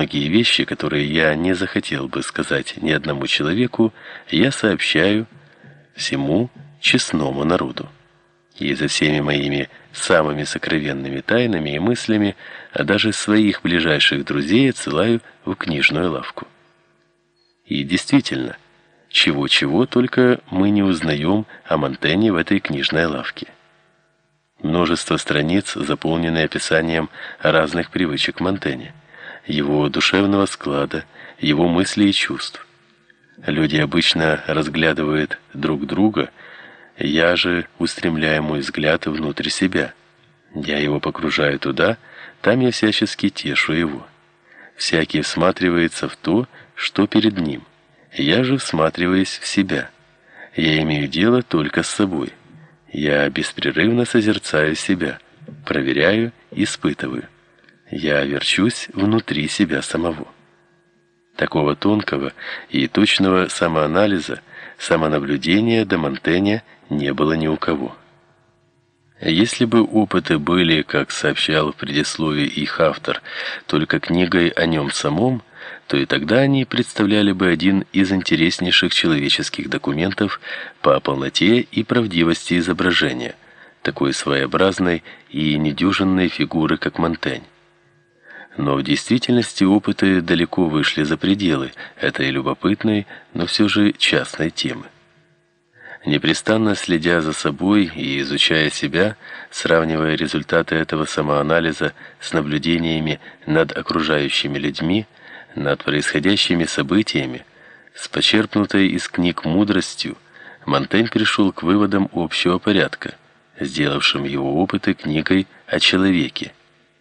Многие вещи, которые я не захотел бы сказать ни одному человеку, я сообщаю всему честному народу. И за всеми моими самыми сокровенными тайнами и мыслями, а даже своих ближайших друзей отсылаю в книжную лавку. И действительно, чего-чего только мы не узнаем о Монтене в этой книжной лавке. Множество страниц заполнены описанием разных привычек Монтэня его душевного склада, его мыслей и чувств. Люди обычно разглядывают друг друга, я же устремляю мой взгляд внутрь себя. Я его погружаю туда, там я всячески тешу его. Всякий всматривается в то, что перед ним. Я же всматриваюсь в себя. Я имею дело только с собой. Я беспрерывно созерцаю себя, проверяю, испытываю я верчусь внутри себя самого. Такого тонкого и точного самоанализа, самонаблюдения до Монтэня не было ни у кого. Если бы опыты были, как сообщал в предисловии их автор, только книгой о нем самом, то и тогда они представляли бы один из интереснейших человеческих документов по полноте и правдивости изображения такой своеобразной и недюжинной фигуры, как Монтень. Но в действительности опыты далеко вышли за пределы этой любопытной, но все же частной темы. Непрестанно следя за собой и изучая себя, сравнивая результаты этого самоанализа с наблюдениями над окружающими людьми, над происходящими событиями, с почерпнутой из книг мудростью, Монтень пришел к выводам общего порядка, сделавшим его опыты книгой о человеке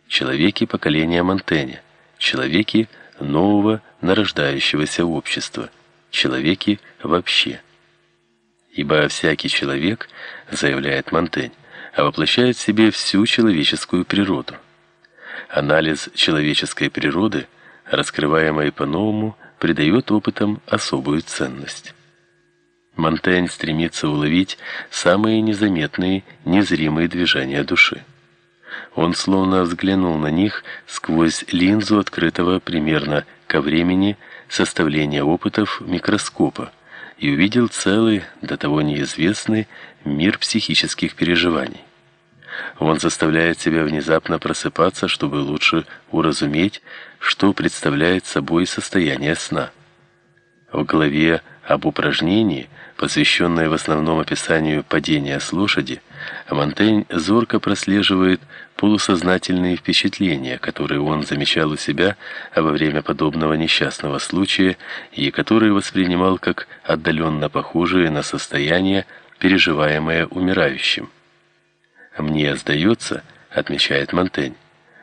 человеки поколения Монтэня, человеки нового нарождающегося общества, человеки вообще. Ибо всякий человек, заявляет Монтень, воплощает в себе всю человеческую природу. Анализ человеческой природы, раскрываемый по-новому, придает опытам особую ценность. Монтень стремится уловить самые незаметные, незримые движения души. Он словно взглянул на них сквозь линзу открытого примерно ко времени составления опытов микроскопа и увидел целый, до того неизвестный мир психических переживаний. Он заставляет себя внезапно просыпаться, чтобы лучше уразуметь, что представляет собой состояние сна. В главе об упражнении, посвященной в основном описанию падения с лошади, Монтень зорко прослеживает полусознательные впечатления, которые он замечал у себя во время подобного несчастного случая и которые воспринимал как отдаленно похожие на состояние, переживаемое умирающим. Мне сдается, отмечает Монтень,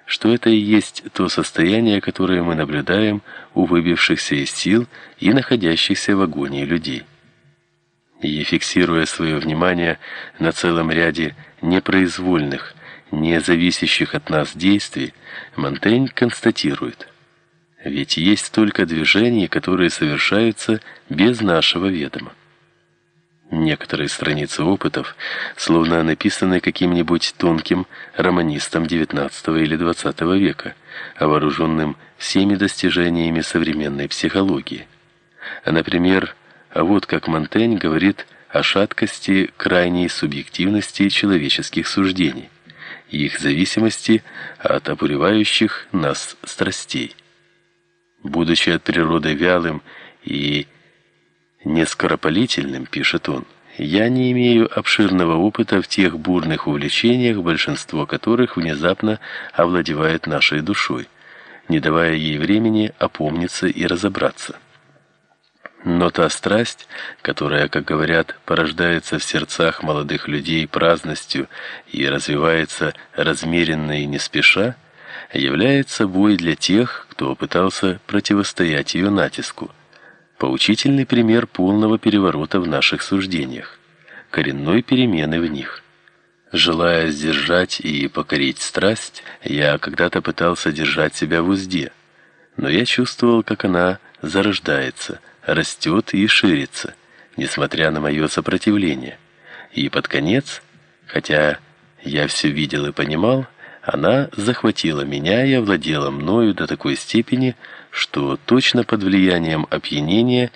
что это и есть то состояние, которое мы наблюдаем у выбившихся из сил и находящихся в агонии людей. И фиксируя свое внимание на целом ряде непроизвольных, не зависящих от нас действий, Монтень констатирует: ведь есть столько движений, которые совершаются без нашего ведома. Некоторые страницы опытов словно написаны каким-нибудь тонким романистом XIX или XX века, вооруженным всеми достижениями современной психологии. Например, вот как Монтень говорит о шаткости крайней субъективности человеческих суждений и их зависимости от обуревающих нас страстей. Будучи от природы вялым и нескоропалительным, пишет он, я не имею обширного опыта в тех бурных увлечениях, большинство которых внезапно овладевает нашей душой, не давая ей времени опомниться и разобраться. Но та страсть, которая, как говорят, порождается в сердцах молодых людей праздностью и развивается размеренно и не спеша, является собой для тех, кто пытался противостоять ее натиску. Поучительный пример полного переворота в наших суждениях, коренной перемены в них. Желая сдержать и покорить страсть, я когда-то пытался держать себя в узде, но я чувствовал, как она зарождается – растет и ширится, несмотря на мое сопротивление. И под конец, хотя я все видел и понимал, Она захватила меня и овладела мною до такой степени, что точно под влиянием опьянения